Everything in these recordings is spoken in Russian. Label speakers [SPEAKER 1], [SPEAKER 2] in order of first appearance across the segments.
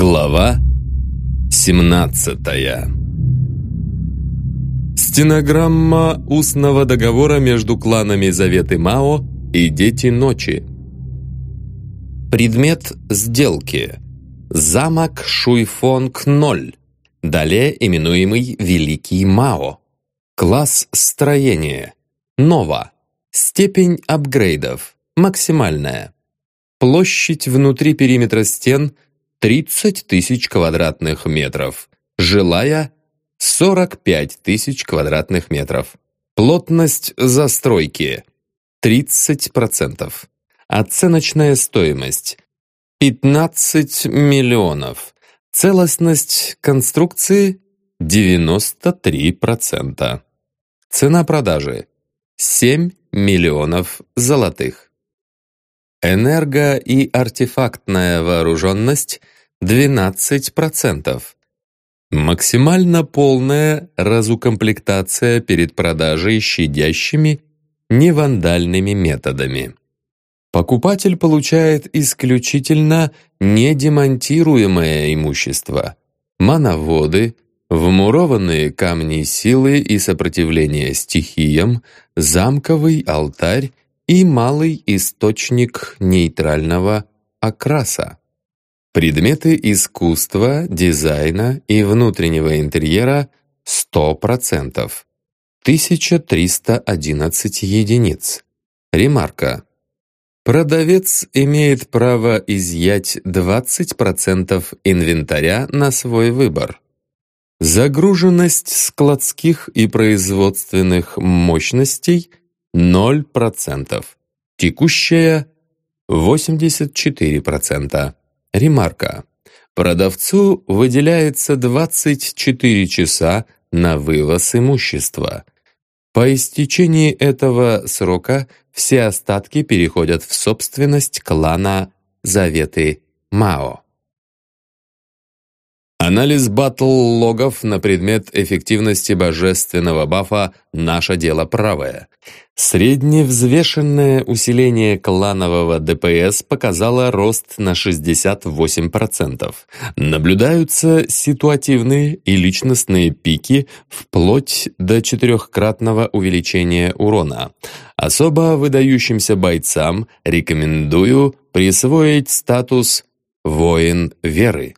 [SPEAKER 1] Глава 17 Стенограмма устного договора между кланами Заветы Мао и Дети Ночи. Предмет сделки. Замок Шуйфонг-0, далее именуемый Великий Мао. Класс строения. Нова. Степень апгрейдов. Максимальная. Площадь внутри периметра стен – 30 тысяч квадратных метров. Жилая – 45 тысяч квадратных метров. Плотность застройки – 30%. Оценочная стоимость – 15 миллионов. Целостность конструкции – 93%. Цена продажи – 7 миллионов золотых. Энерго- и артефактная вооруженность – 12%. Максимально полная разукомплектация перед продажей щадящими, невандальными методами. Покупатель получает исключительно недемонтируемое имущество, мановоды, вмурованные камни силы и сопротивления стихиям, замковый алтарь и малый источник нейтрального окраса. Предметы искусства, дизайна и внутреннего интерьера 100%. 1311 единиц. Ремарка. Продавец имеет право изъять 20% инвентаря на свой выбор. Загруженность складских и производственных мощностей 0%. Текущая 84%. Ремарка. Продавцу выделяется 24 часа на вывоз имущества. По истечении этого срока все остатки переходят в собственность клана Заветы Мао. Анализ батл-логов на предмет эффективности божественного бафа «Наше дело правое». Средневзвешенное усиление кланового ДПС показало рост на 68%. Наблюдаются ситуативные и личностные пики вплоть до четырехкратного увеличения урона. Особо выдающимся бойцам рекомендую присвоить статус «Воин веры».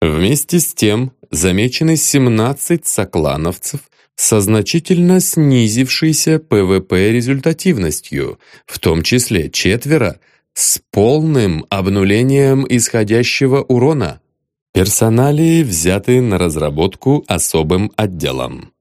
[SPEAKER 1] Вместе с тем замечены 17 соклановцев, со значительно снизившейся ПВП результативностью, в том числе четверо с полным обнулением исходящего урона. Персоналии взяты на разработку особым отделом.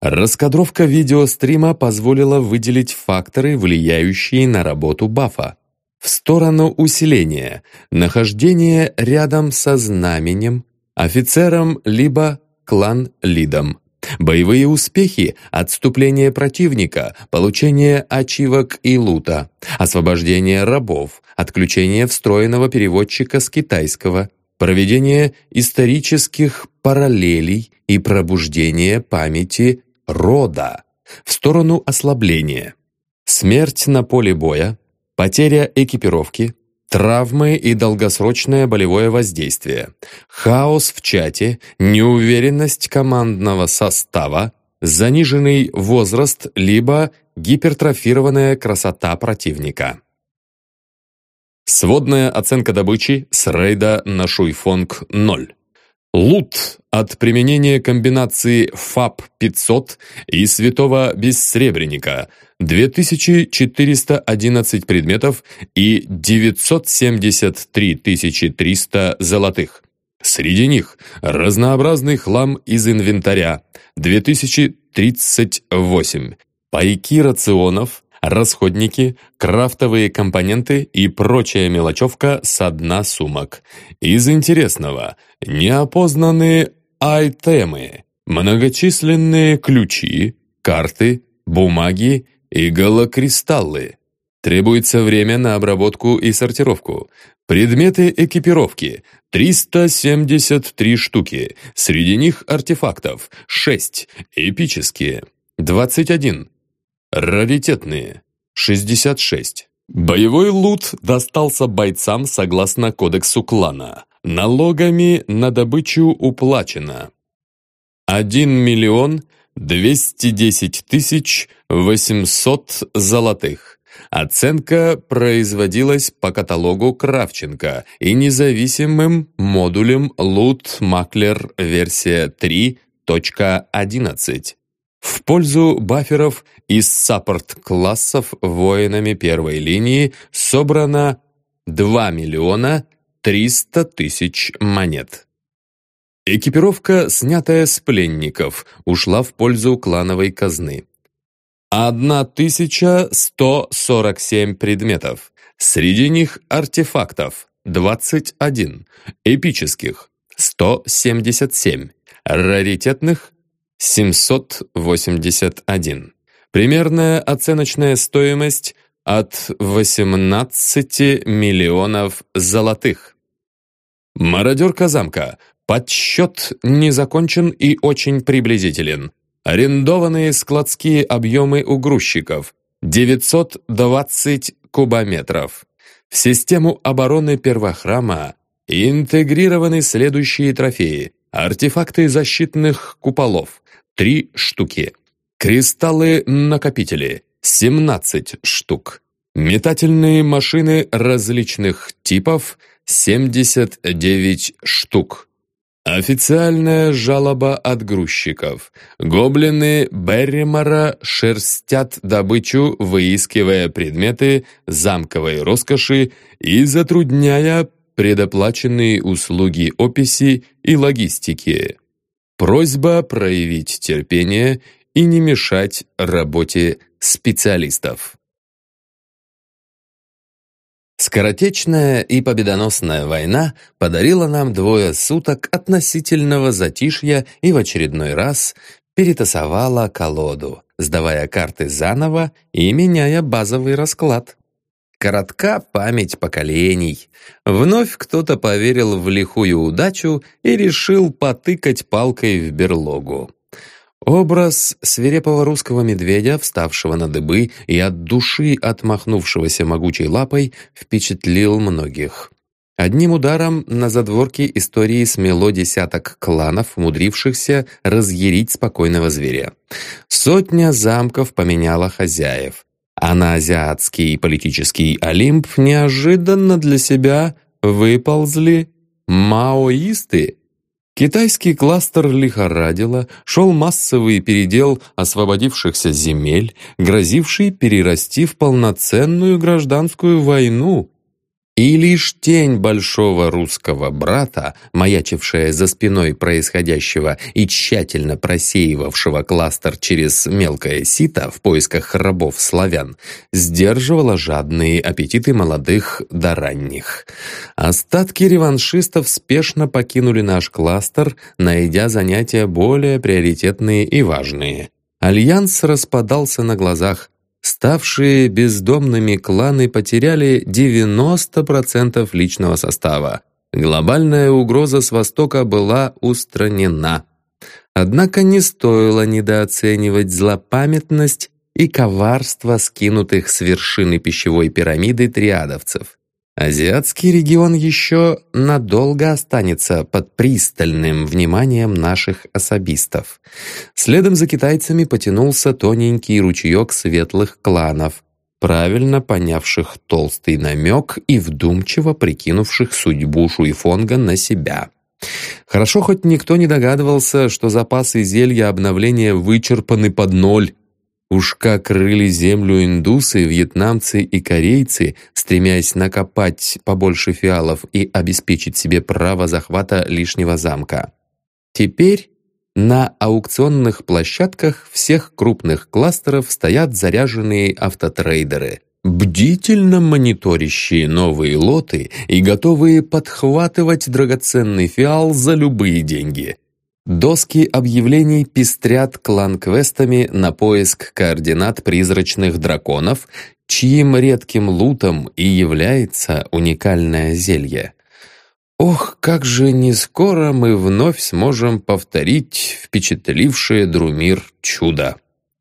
[SPEAKER 1] Раскадровка видеострима позволила выделить факторы, влияющие на работу бафа. В сторону усиления, нахождение рядом со знаменем, офицером либо клан-лидом. Боевые успехи, отступление противника, получение ачивок и лута, освобождение рабов, отключение встроенного переводчика с китайского, проведение исторических параллелей и пробуждение памяти рода в сторону ослабления. Смерть на поле боя, потеря экипировки, Травмы и долгосрочное болевое воздействие. Хаос в чате, неуверенность командного состава, заниженный возраст либо гипертрофированная красота противника. Сводная оценка добычи с рейда на Шуйфонг 0. Лут от применения комбинации ФАП-500 и Святого Бессребреника – 2411 предметов и 973 300 золотых. Среди них разнообразный хлам из инвентаря – 2038, пайки рационов, расходники, крафтовые компоненты и прочая мелочевка со дна сумок. Из интересного – неопознанные айтемы, многочисленные ключи, карты, бумаги и голокристаллы. Требуется время на обработку и сортировку. Предметы экипировки – 373 штуки, среди них артефактов – 6, эпические – 21, раритетные – 66. Боевой лут достался бойцам согласно кодексу клана. Налогами на добычу уплачено 1 миллион 210 тысяч 800 золотых. Оценка производилась по каталогу Кравченко и независимым модулем Loot Makler версия 3.11 в пользу баферов из саппорт-классов воинами первой линии собрано 2 миллиона 300 тысяч монет. Экипировка, снятая с пленников, ушла в пользу клановой казны. 1147 предметов. Среди них артефактов 21, эпических 177, раритетных 781. Примерная оценочная стоимость от 18 миллионов золотых. Мародерка замка. Подсчет не закончен и очень приблизителен. Арендованные складские объемы у грузчиков – 920 кубометров. В систему обороны первохрама интегрированы следующие трофеи. Артефакты защитных куполов – 3 штуки. Кристаллы-накопители – 17 штук. Метательные машины различных типов – 79 штук. Официальная жалоба от грузчиков. Гоблины Берримора шерстят добычу, выискивая предметы замковой роскоши и затрудняя предоплаченные услуги описи и логистики. Просьба проявить терпение и не мешать работе специалистов. Скоротечная и победоносная война подарила нам двое суток относительного затишья и в очередной раз перетасовала колоду, сдавая карты заново и меняя базовый расклад. Коротка память поколений. Вновь кто-то поверил в лихую удачу и решил потыкать палкой в берлогу. Образ свирепого русского медведя, вставшего на дыбы и от души отмахнувшегося могучей лапой, впечатлил многих. Одним ударом на задворке истории смело десяток кланов, умудрившихся разъярить спокойного зверя. Сотня замков поменяла хозяев, а на азиатский политический Олимп неожиданно для себя выползли маоисты, Китайский кластер лихорадило, шел массовый передел освободившихся земель, грозивший перерасти в полноценную гражданскую войну. И лишь тень большого русского брата, маячившая за спиной происходящего и тщательно просеивавшего кластер через мелкое сито в поисках рабов-славян, сдерживала жадные аппетиты молодых до ранних. Остатки реваншистов спешно покинули наш кластер, найдя занятия более приоритетные и важные. Альянс распадался на глазах, Ставшие бездомными кланы потеряли 90% личного состава. Глобальная угроза с Востока была устранена. Однако не стоило недооценивать злопамятность и коварство скинутых с вершины пищевой пирамиды триадовцев. Азиатский регион еще надолго останется под пристальным вниманием наших особистов. Следом за китайцами потянулся тоненький ручеек светлых кланов, правильно понявших толстый намек и вдумчиво прикинувших судьбу Шуйфонга на себя. Хорошо, хоть никто не догадывался, что запасы зелья обновления вычерпаны под ноль, Уж как рыли землю индусы, вьетнамцы и корейцы, стремясь накопать побольше фиалов и обеспечить себе право захвата лишнего замка. Теперь на аукционных площадках всех крупных кластеров стоят заряженные автотрейдеры, бдительно мониторящие новые лоты и готовые подхватывать драгоценный фиал за любые деньги – Доски объявлений пестрят клан-квестами на поиск координат призрачных драконов, чьим редким лутом и является уникальное зелье. Ох, как же не скоро мы вновь сможем повторить впечатлившее Друмир чудо.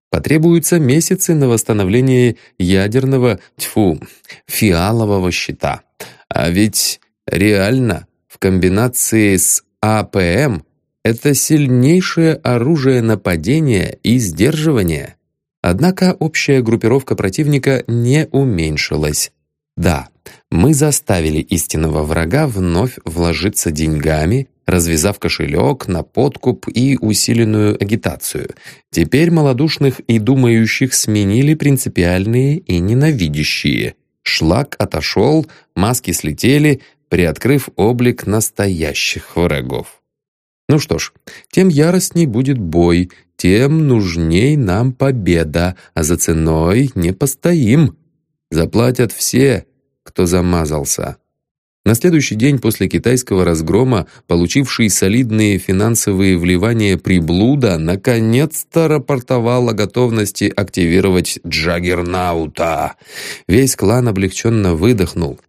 [SPEAKER 1] Потребуются месяцы на восстановление ядерного, тьфу, фиалового щита. А ведь реально в комбинации с АПМ — это сильнейшее оружие нападения и сдерживания. Однако общая группировка противника не уменьшилась. Да, мы заставили истинного врага вновь вложиться деньгами, развязав кошелек на подкуп и усиленную агитацию. Теперь малодушных и думающих сменили принципиальные и ненавидящие. Шлак отошел, маски слетели, приоткрыв облик настоящих врагов. Ну что ж, тем яростней будет бой, тем нужней нам победа, а за ценой не постоим. Заплатят все, кто замазался. На следующий день после китайского разгрома, получивший солидные финансовые вливания приблуда, наконец-то рапортовал о готовности активировать Джаггернаута. Весь клан облегченно выдохнул.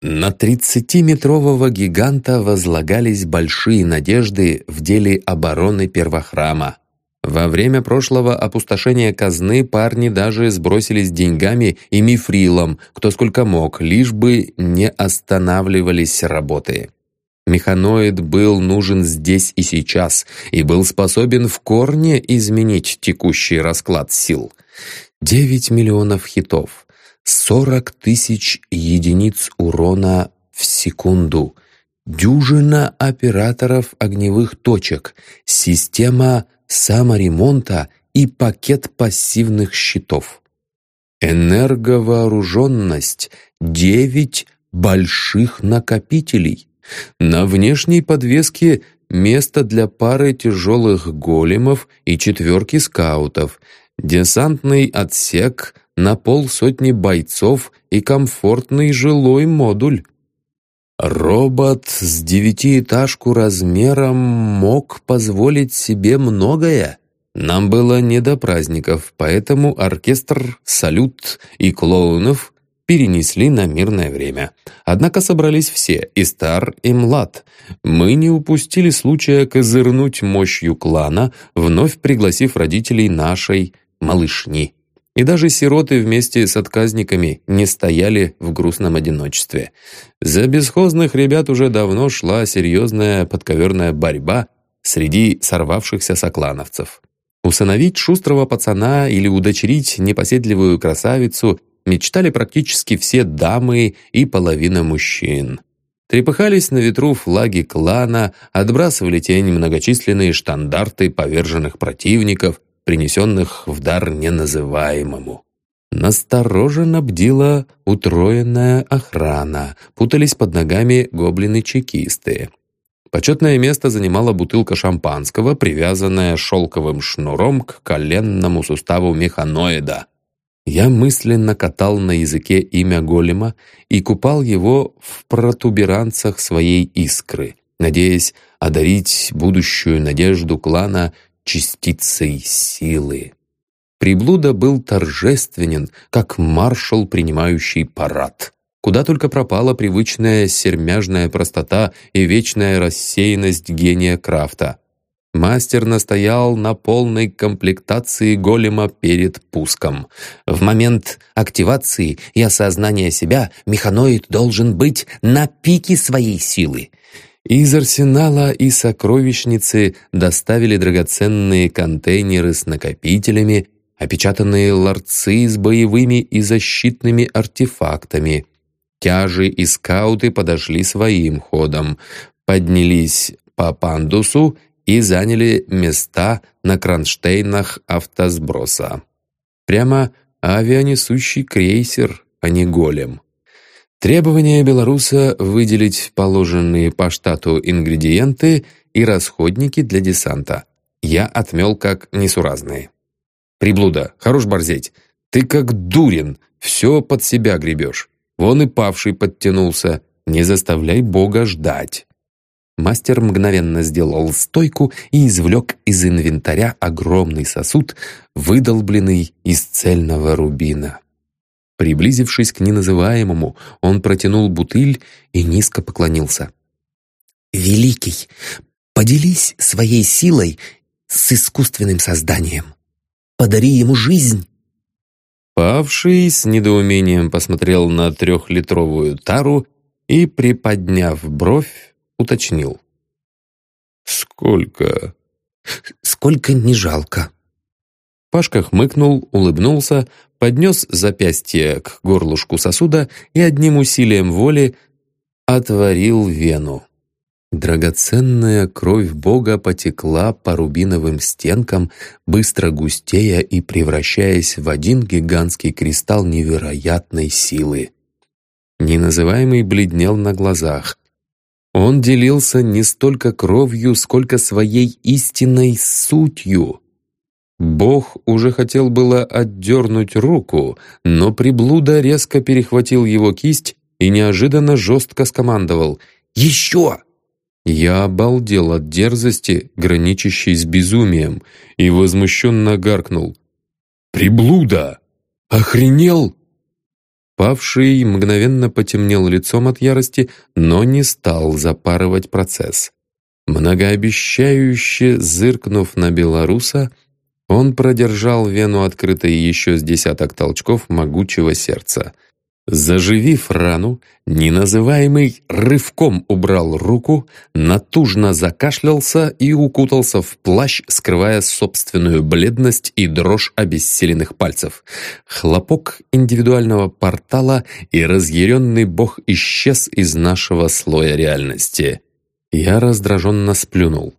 [SPEAKER 1] На 30-метрового гиганта возлагались большие надежды в деле обороны первохрама. Во время прошлого опустошения казны парни даже сбросились деньгами и мифрилом, кто сколько мог, лишь бы не останавливались работы. Механоид был нужен здесь и сейчас и был способен в корне изменить текущий расклад сил. 9 миллионов хитов, 40 тысяч единиц урона в секунду, дюжина операторов огневых точек, система саморемонта и пакет пассивных щитов. Энерговооруженность — девять больших накопителей. На внешней подвеске место для пары тяжелых големов и четверки скаутов, десантный отсек на полсотни бойцов и комфортный жилой модуль. Робот с девятиэтажку размером мог позволить себе многое. Нам было не до праздников, поэтому оркестр, салют и клоунов перенесли на мирное время. Однако собрались все, и стар, и млад. Мы не упустили случая козырнуть мощью клана, вновь пригласив родителей нашей малышни. И даже сироты вместе с отказниками не стояли в грустном одиночестве. За бесхозных ребят уже давно шла серьезная подковерная борьба среди сорвавшихся соклановцев. Усыновить шустрого пацана или удочерить непоседливую красавицу мечтали практически все дамы и половина мужчин. Трепыхались на ветру флаги клана, отбрасывали тень многочисленные штандарты поверженных противников, принесенных в дар неназываемому. Настороженно бдила утроенная охрана, путались под ногами гоблины-чекисты. Почетное место занимала бутылка шампанского, привязанная шелковым шнуром к коленному суставу механоида. Я мысленно катал на языке имя голема и купал его в протуберанцах своей искры, надеясь одарить будущую надежду клана частицей силы. Приблуда был торжественен, как маршал, принимающий парад. Куда только пропала привычная сермяжная простота и вечная рассеянность гения Крафта. Мастер настоял на полной комплектации голема перед пуском. В момент активации и осознания себя механоид должен быть на пике своей силы. Из арсенала и сокровищницы доставили драгоценные контейнеры с накопителями, опечатанные ларцы с боевыми и защитными артефактами. Тяжи и скауты подошли своим ходом, поднялись по пандусу и заняли места на кронштейнах автосброса. Прямо авианесущий крейсер, а не голем. Требование белоруса выделить положенные по штату ингредиенты и расходники для десанта. Я отмел как несуразные. «Приблуда, хорош борзеть. Ты как дурин, все под себя гребешь. Вон и павший подтянулся. Не заставляй Бога ждать». Мастер мгновенно сделал стойку и извлек из инвентаря огромный сосуд, выдолбленный из цельного рубина. Приблизившись к неназываемому, он протянул бутыль и низко поклонился. «Великий, поделись своей силой с искусственным созданием. Подари ему жизнь». Павший с недоумением посмотрел на трехлитровую тару и, приподняв бровь, уточнил.
[SPEAKER 2] «Сколько?»
[SPEAKER 1] «Сколько не жалко». Пашка хмыкнул, улыбнулся, поднес запястье к горлышку сосуда и одним усилием воли отворил вену. Драгоценная кровь Бога потекла по рубиновым стенкам, быстро густея и превращаясь в один гигантский кристалл невероятной силы. Неназываемый бледнел на глазах. Он делился не столько кровью, сколько своей истинной сутью. Бог уже хотел было отдернуть руку, но приблуда резко перехватил его кисть и неожиданно жестко скомандовал «Еще!». Я обалдел от дерзости, граничащей с безумием, и возмущенно гаркнул. «Приблуда! Охренел!» Павший мгновенно потемнел лицом от ярости, но не стал запарывать процесс. Многообещающе зыркнув на белоруса, он продержал вену открытой еще с десяток толчков могучего сердца — Заживив рану, неназываемый рывком убрал руку, натужно закашлялся и укутался в плащ, скрывая собственную бледность и дрожь обессиленных пальцев. Хлопок индивидуального портала и разъяренный бог исчез из нашего слоя реальности. Я раздраженно сплюнул.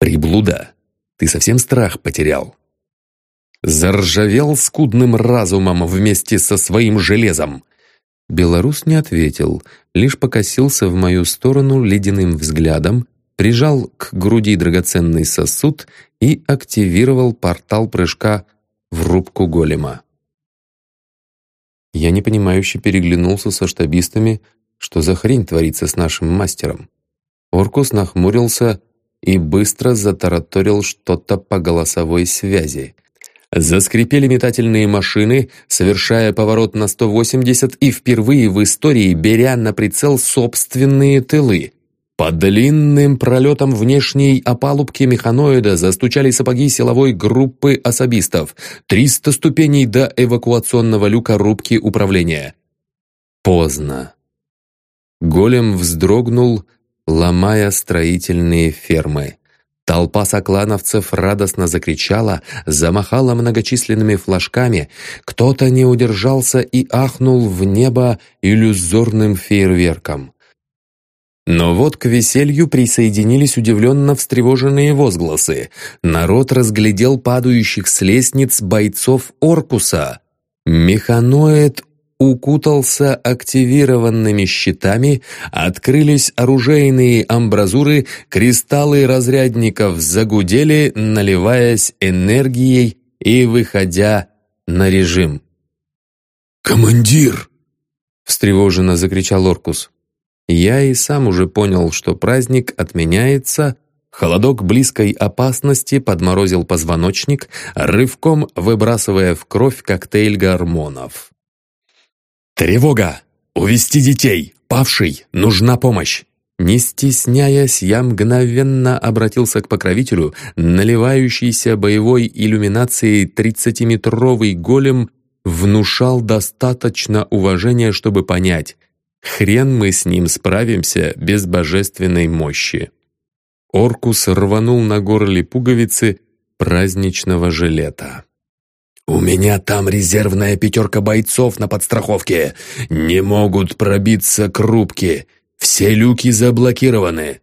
[SPEAKER 1] «Приблуда, ты совсем страх потерял?» заржавел скудным разумом вместе со своим железом. Белорус не ответил, лишь покосился в мою сторону ледяным взглядом, прижал к груди драгоценный сосуд и активировал портал прыжка в рубку голема. Я непонимающе переглянулся со штабистами, что за хрень творится с нашим мастером. Оркус нахмурился и быстро затараторил что-то по голосовой связи. Заскрипели метательные машины, совершая поворот на 180 и впервые в истории беря на прицел собственные тылы. По длинным пролетам внешней опалубки механоида застучали сапоги силовой группы особистов. 300 ступеней до эвакуационного люка рубки управления. Поздно. Голем вздрогнул, ломая строительные фермы. Толпа соклановцев радостно закричала, замахала многочисленными флажками. Кто-то не удержался и ахнул в небо иллюзорным фейерверком. Но вот к веселью присоединились удивленно встревоженные возгласы. Народ разглядел падающих с лестниц бойцов Оркуса. Механоид укутался активированными щитами, открылись оружейные амбразуры, кристаллы разрядников загудели, наливаясь энергией и выходя на режим.
[SPEAKER 2] «Командир!» — встревоженно закричал Оркус.
[SPEAKER 1] Я и сам уже понял, что праздник отменяется, Холодок близкой опасности подморозил позвоночник, рывком выбрасывая в кровь коктейль гормонов.
[SPEAKER 2] «Тревога! Увести детей! Павший! Нужна помощь!»
[SPEAKER 1] Не стесняясь, я мгновенно обратился к покровителю, наливающийся боевой иллюминацией тридцатиметровый голем внушал достаточно уважения, чтобы понять, хрен мы с ним справимся без божественной мощи. Оркус рванул на горле пуговицы праздничного жилета.
[SPEAKER 2] «У меня там резервная пятерка бойцов на подстраховке. Не могут пробиться к рубке. Все люки заблокированы».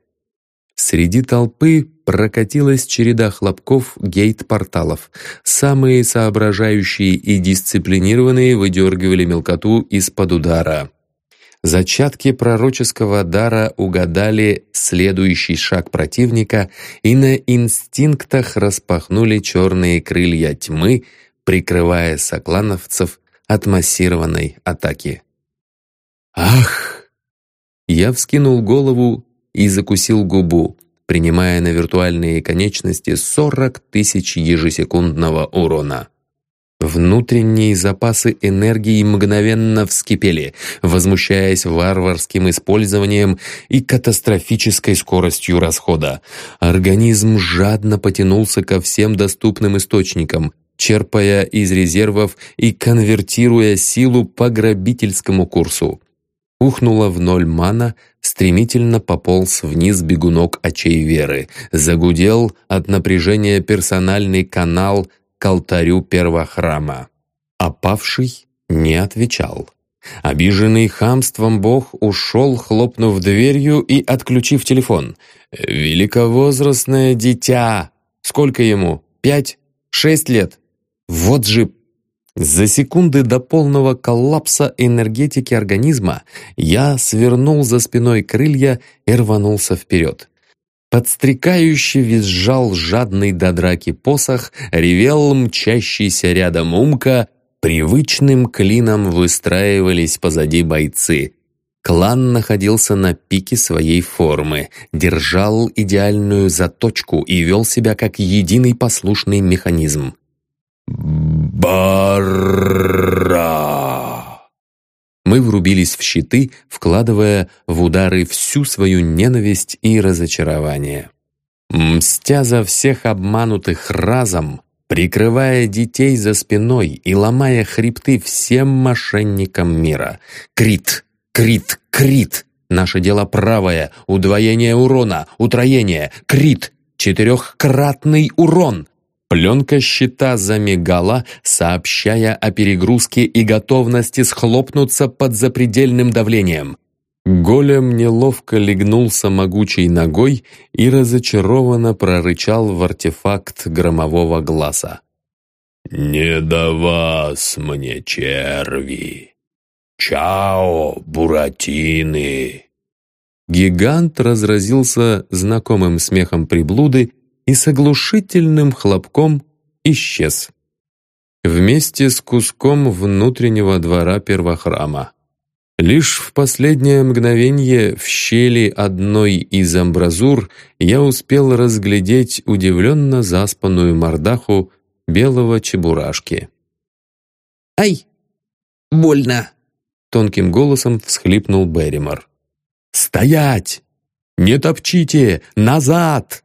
[SPEAKER 1] Среди толпы прокатилась череда хлопков гейт-порталов. Самые соображающие и дисциплинированные выдергивали мелкоту из-под удара. Зачатки пророческого дара угадали следующий шаг противника и на инстинктах распахнули черные крылья тьмы, прикрывая соклановцев от массированной атаки. «Ах!» Я вскинул голову и закусил губу, принимая на виртуальные конечности 40 тысяч ежесекундного урона. Внутренние запасы энергии мгновенно вскипели, возмущаясь варварским использованием и катастрофической скоростью расхода. Организм жадно потянулся ко всем доступным источникам, черпая из резервов и конвертируя силу по грабительскому курсу. Ухнула в ноль мана, стремительно пополз вниз бегунок очей веры, загудел от напряжения персональный канал к алтарю первохрама. Опавший не отвечал. Обиженный хамством бог ушел, хлопнув дверью и отключив телефон. «Великовозрастное дитя! Сколько ему? Пять? Шесть лет? Вот же...» За секунды до полного коллапса энергетики организма я свернул за спиной крылья и рванулся вперед. Подстрекающе визжал жадный до драки посох, ревел мчащийся рядом умка — Привычным клином выстраивались позади бойцы. Клан находился на пике своей формы, держал идеальную заточку и вел себя как единый послушный механизм. «Барра!» Мы врубились в щиты, вкладывая в удары всю свою ненависть и разочарование. Мстя за всех обманутых разом, прикрывая детей за спиной и ломая хребты всем мошенникам мира. Крит, крит, крит! Наше дело правое, удвоение урона, утроение, крит, четырехкратный урон. Пленка щита замигала, сообщая о перегрузке и готовности схлопнуться под запредельным давлением. Голем неловко легнулся могучей ногой и разочарованно прорычал в артефакт громового глаза. «Не до вас мне, черви! Чао, буратины!» Гигант разразился знакомым смехом приблуды и с оглушительным хлопком исчез. Вместе с куском внутреннего двора первохрама. Лишь в последнее мгновение в щели одной из амбразур я успел разглядеть удивленно заспанную мордаху белого чебурашки.
[SPEAKER 3] «Ай! Больно!»
[SPEAKER 1] — тонким голосом всхлипнул Берримор. «Стоять! Не топчите! Назад!»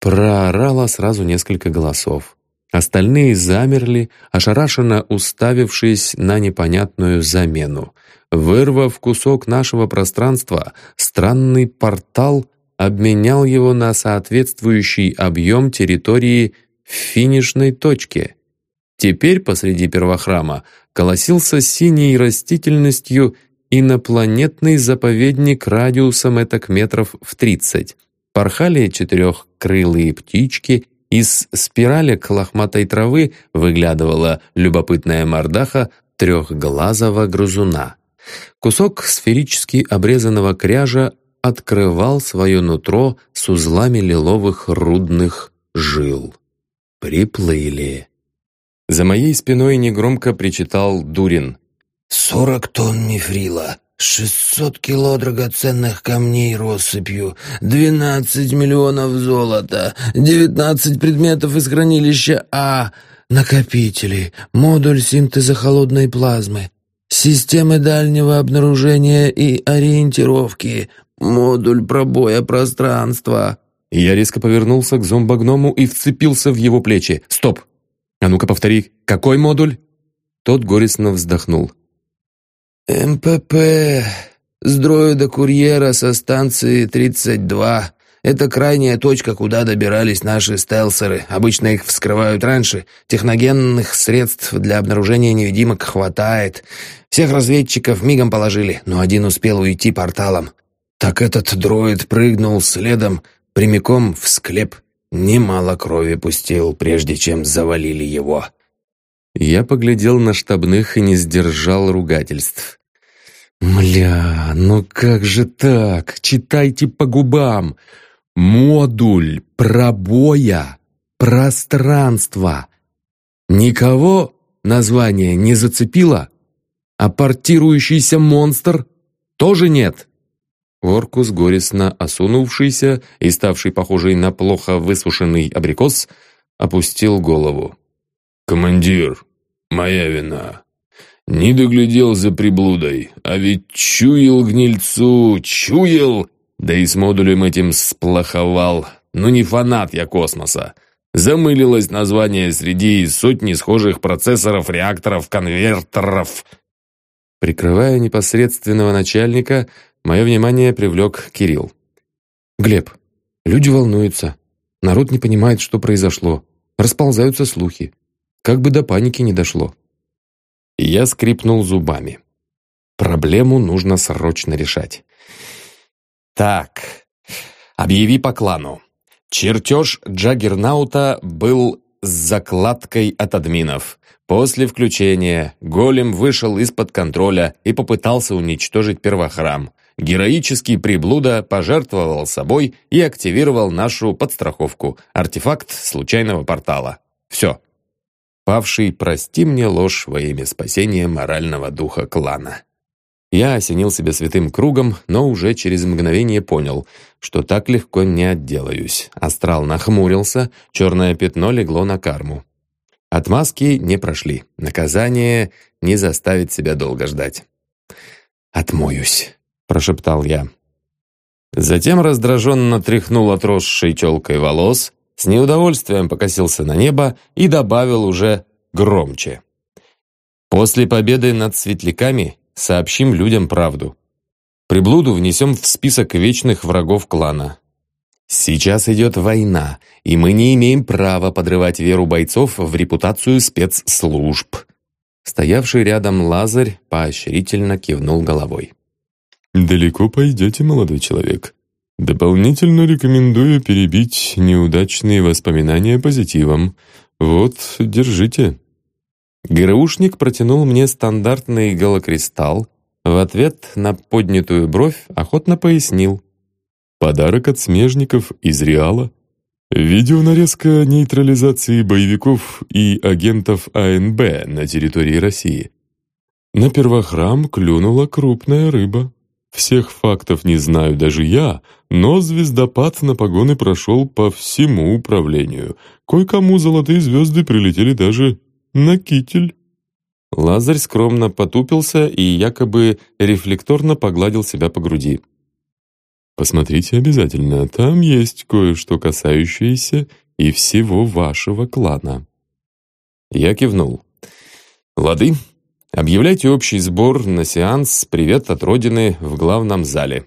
[SPEAKER 1] Проорало сразу несколько голосов. Остальные замерли, ошарашенно уставившись на непонятную замену. Вырвав кусок нашего пространства, странный портал обменял его на соответствующий объем территории в финишной точке. Теперь посреди первохрама колосился синей растительностью инопланетный заповедник радиусом этак метров в тридцать. Порхали четырехкрылые птички, из спиралек лохматой травы выглядывала любопытная мордаха трехглазого грызуна. Кусок сферически обрезанного кряжа открывал свое нутро с узлами лиловых рудных жил. Приплыли. За моей спиной негромко причитал Дурин.
[SPEAKER 3] «Сорок тонн мифрила, шестьсот кило драгоценных камней россыпью, двенадцать миллионов золота, девятнадцать предметов из хранилища А, накопители, модуль синтеза холодной плазмы, Системы дальнего обнаружения и ориентировки. Модуль пробоя пространства».
[SPEAKER 1] Я резко повернулся к зомбогному и вцепился в его плечи. «Стоп! А ну-ка повтори, какой модуль?» Тот горестно вздохнул.
[SPEAKER 3] «МПП. С дроида-курьера со станции 32. Это крайняя точка, куда добирались наши стелсеры. Обычно их вскрывают раньше. Техногенных средств для обнаружения невидимок хватает. Всех разведчиков мигом положили, но один успел уйти порталом. Так этот дроид прыгнул следом прямиком в склеп. Немало крови пустил, прежде чем завалили его.
[SPEAKER 1] Я поглядел на штабных и не сдержал ругательств. «Мля, ну как же так? Читайте по губам! Модуль пробоя пространства. Никого название не зацепило? А портирующийся монстр тоже нет? Оркус, горестно осунувшийся и ставший похожий на плохо высушенный абрикос, опустил голову.
[SPEAKER 2] «Командир, моя вина. Не доглядел за приблудой, а ведь чуял гнильцу, чуял, да и с модулем этим сплоховал. Ну не фанат я космоса. Замылилось название среди сотни схожих процессоров, реакторов, конвертеров.
[SPEAKER 1] Прикрывая непосредственного начальника, мое внимание привлек Кирилл.
[SPEAKER 3] «Глеб, люди волнуются. Народ не понимает, что произошло. Расползаются слухи. Как бы до паники не дошло».
[SPEAKER 1] Я скрипнул зубами. Проблему нужно срочно решать. Так, объяви по клану. Чертеж Джаггернаута был с закладкой от админов. После включения голем вышел из-под контроля и попытался уничтожить первохрам. Героический приблуда пожертвовал собой и активировал нашу подстраховку, артефакт случайного портала. Все. Павший, прости мне ложь во имя спасения морального духа клана. Я осенил себя святым кругом, но уже через мгновение понял, что так легко не отделаюсь. Астрал нахмурился, черное пятно легло на карму. Отмазки не прошли. Наказание не заставит себя долго ждать. «Отмоюсь», — прошептал я. Затем раздраженно тряхнул отросшей челкой волос, с неудовольствием покосился на небо и добавил уже громче. «После победы над светляками сообщим людям правду. Приблуду внесем в список вечных врагов клана. Сейчас идет война, и мы не имеем права подрывать веру бойцов в репутацию спецслужб». Стоявший рядом Лазарь поощрительно кивнул головой.
[SPEAKER 2] «Далеко пойдете, молодой человек. Дополнительно рекомендую перебить неудачные воспоминания позитивом. Вот, держите».
[SPEAKER 1] ГРУшник протянул мне стандартный голокристалл, в ответ на поднятую бровь охотно пояснил.
[SPEAKER 2] «Подарок от смежников из Реала. Видеонарезка нейтрализации боевиков и агентов АНБ на территории России. На первохрам клюнула крупная рыба. Всех фактов не знаю даже я, но звездопад на погоны прошел по всему управлению. Кое-кому золотые звезды прилетели даже на китель».
[SPEAKER 1] Лазарь скромно потупился и якобы рефлекторно погладил себя по груди.
[SPEAKER 2] «Посмотрите обязательно, там есть кое-что касающееся и всего вашего клана».
[SPEAKER 1] Я кивнул. «Лады, объявляйте общий сбор на сеанс «Привет от Родины» в главном зале.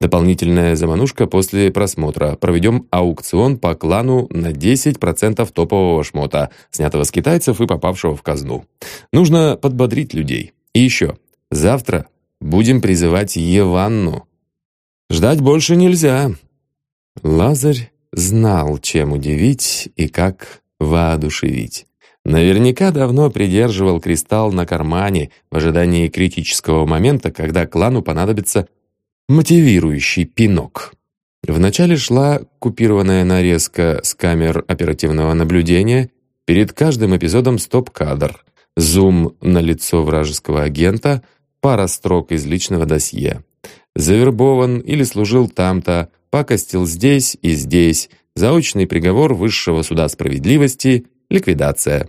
[SPEAKER 1] Дополнительная заманушка после просмотра. Проведем аукцион по клану на 10% топового шмота, снятого с китайцев и попавшего в казну. Нужно подбодрить людей. И еще. Завтра будем призывать Еванну. Ждать больше нельзя. Лазарь знал, чем удивить и как воодушевить. Наверняка давно придерживал кристалл на кармане в ожидании критического момента, когда клану понадобится мотивирующий пинок. Вначале шла купированная нарезка с камер оперативного наблюдения, перед каждым эпизодом стоп-кадр, зум на лицо вражеского агента, пара строк из личного досье. Завербован или служил там-то, пакостил здесь и здесь, заочный приговор Высшего суда справедливости, ликвидация.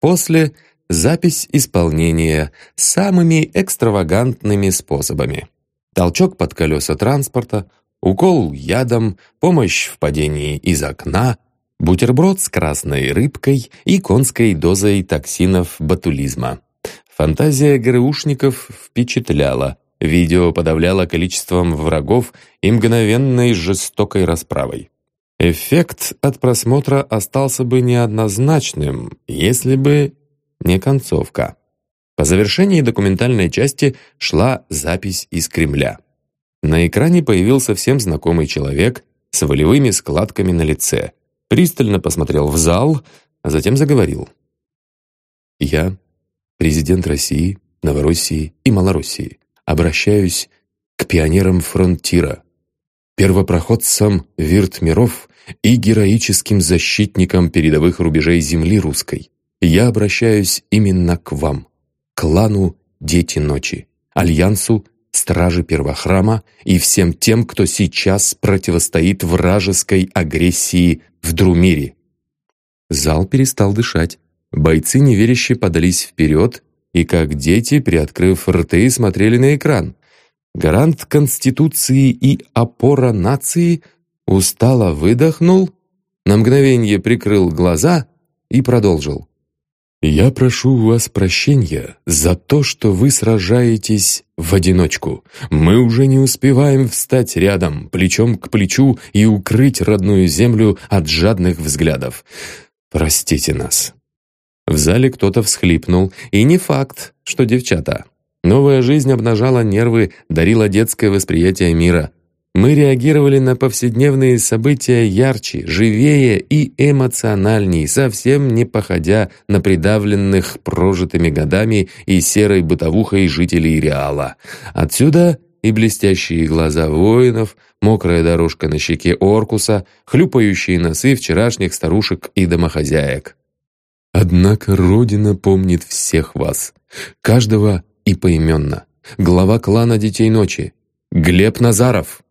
[SPEAKER 1] После — запись исполнения самыми экстравагантными способами толчок под колеса транспорта, укол ядом, помощь в падении из окна, бутерброд с красной рыбкой и конской дозой токсинов ботулизма. Фантазия ГРУшников впечатляла, видео подавляло количеством врагов и мгновенной жестокой расправой. Эффект от просмотра остался бы неоднозначным, если бы не концовка. По завершении документальной части шла запись из Кремля. На экране появился всем знакомый человек с волевыми складками на лице. Пристально посмотрел в зал, а затем заговорил. «Я, президент России, Новороссии и Малороссии, обращаюсь к пионерам фронтира, первопроходцам вирт миров и героическим защитникам передовых рубежей земли русской. Я обращаюсь именно к вам» клану «Дети ночи», альянсу «Стражи Первохрама» и всем тем, кто сейчас противостоит вражеской агрессии в Друмире. Зал перестал дышать. Бойцы неверяще подались вперед и, как дети, приоткрыв рты, смотрели на экран. Гарант Конституции и опора нации устало выдохнул, на мгновение прикрыл глаза и продолжил.
[SPEAKER 2] Я прошу у вас прощения за то, что вы сражаетесь в одиночку. Мы уже не успеваем встать рядом, плечом к плечу и укрыть родную землю от жадных взглядов. Простите нас». В зале кто-то всхлипнул, и не факт, что девчата. Новая жизнь обнажала нервы, дарила детское восприятие мира – мы реагировали на повседневные события ярче, живее и эмоциональней, совсем не походя на придавленных прожитыми годами и серой бытовухой жителей Реала. Отсюда и блестящие глаза воинов, мокрая дорожка на щеке Оркуса, хлюпающие носы вчерашних старушек и домохозяек. Однако Родина помнит всех вас, каждого и поименно. Глава клана Детей Ночи, Глеб Назаров.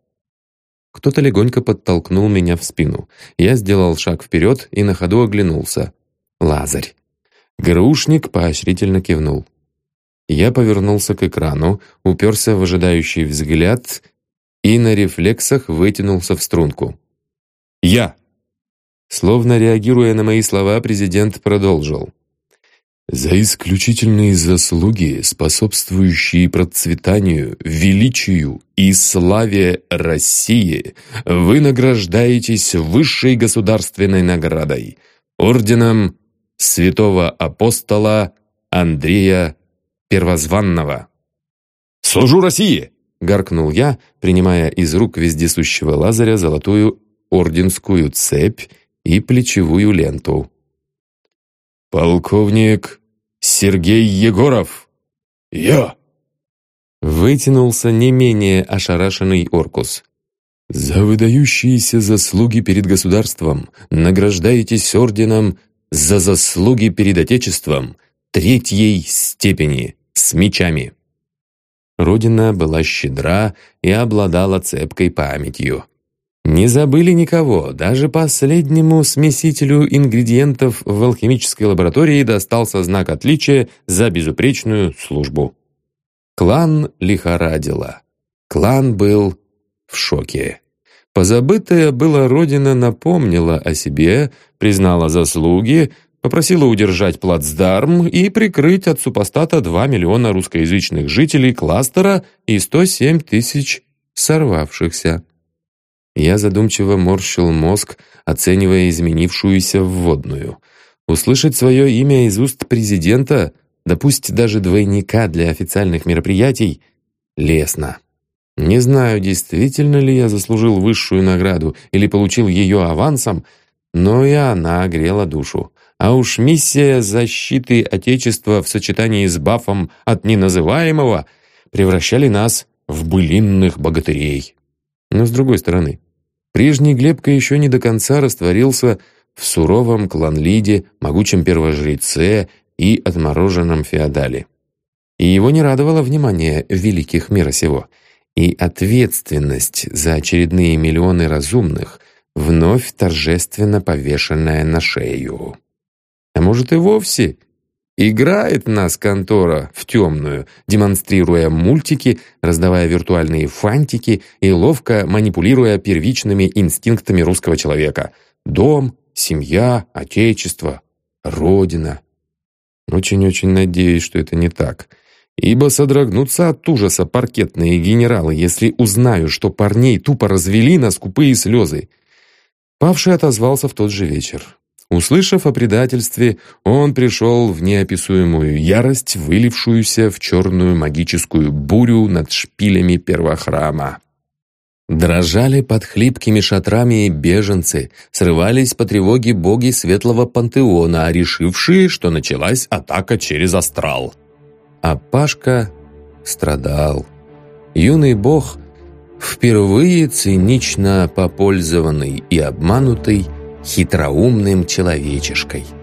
[SPEAKER 2] Кто-то легонько подтолкнул меня в спину. Я сделал шаг вперед и на ходу оглянулся. Лазарь. Грушник поощрительно кивнул. Я повернулся к экрану, уперся в ожидающий взгляд и на рефлексах вытянулся в струнку. «Я!» Словно реагируя на мои слова, президент продолжил. За исключительные заслуги, способствующие процветанию, величию и славе России, вы награждаетесь высшей государственной наградой – орденом святого апостола Андрея Первозванного. «Служу России!» – гаркнул я, принимая из рук вездесущего Лазаря золотую орденскую цепь и плечевую ленту. «Полковник Сергей Егоров!» «Я!» Вытянулся не менее ошарашенный Оркус. «За выдающиеся заслуги перед государством награждаетесь орденом за заслуги перед Отечеством третьей степени с мечами». Родина была щедра и обладала цепкой памятью. Не забыли никого, даже последнему смесителю ингредиентов в алхимической лаборатории достался знак отличия за безупречную службу. Клан лихорадило. Клан был в шоке. Позабытая была родина напомнила о себе, признала заслуги, попросила удержать плацдарм и прикрыть от супостата 2 миллиона русскоязычных жителей кластера и 107 тысяч сорвавшихся. Я задумчиво морщил мозг, оценивая изменившуюся вводную. Услышать свое имя из уст президента, да даже двойника для официальных мероприятий, лестно. Не знаю, действительно ли я заслужил высшую награду или получил ее авансом, но и она грела душу. А уж миссия защиты Отечества в сочетании с бафом от неназываемого превращали нас в былинных богатырей. Но с другой стороны, прежний Глебка еще не до конца растворился в суровом кланлиде, могучем первожреце и отмороженном феодале. И его не радовало внимание великих мира сего, и ответственность за очередные миллионы разумных, вновь торжественно повешенная на шею. А может и вовсе Играет нас контора в темную, демонстрируя мультики, раздавая виртуальные фантики и ловко манипулируя первичными инстинктами русского человека. Дом, семья, отечество, родина. Очень-очень надеюсь, что это не так. Ибо содрогнутся от ужаса паркетные генералы, если узнаю, что парней тупо развели на скупые слезы. Павший отозвался в тот же вечер. Услышав о предательстве, он пришел в неописуемую ярость, вылившуюся в черную магическую бурю над шпилями первохрама. Дрожали под хлипкими шатрами беженцы, срывались по тревоге боги Светлого Пантеона, решившие, что началась атака через астрал. А Пашка страдал. Юный бог, впервые цинично попользованный и обманутый, хитроумным человечешкой –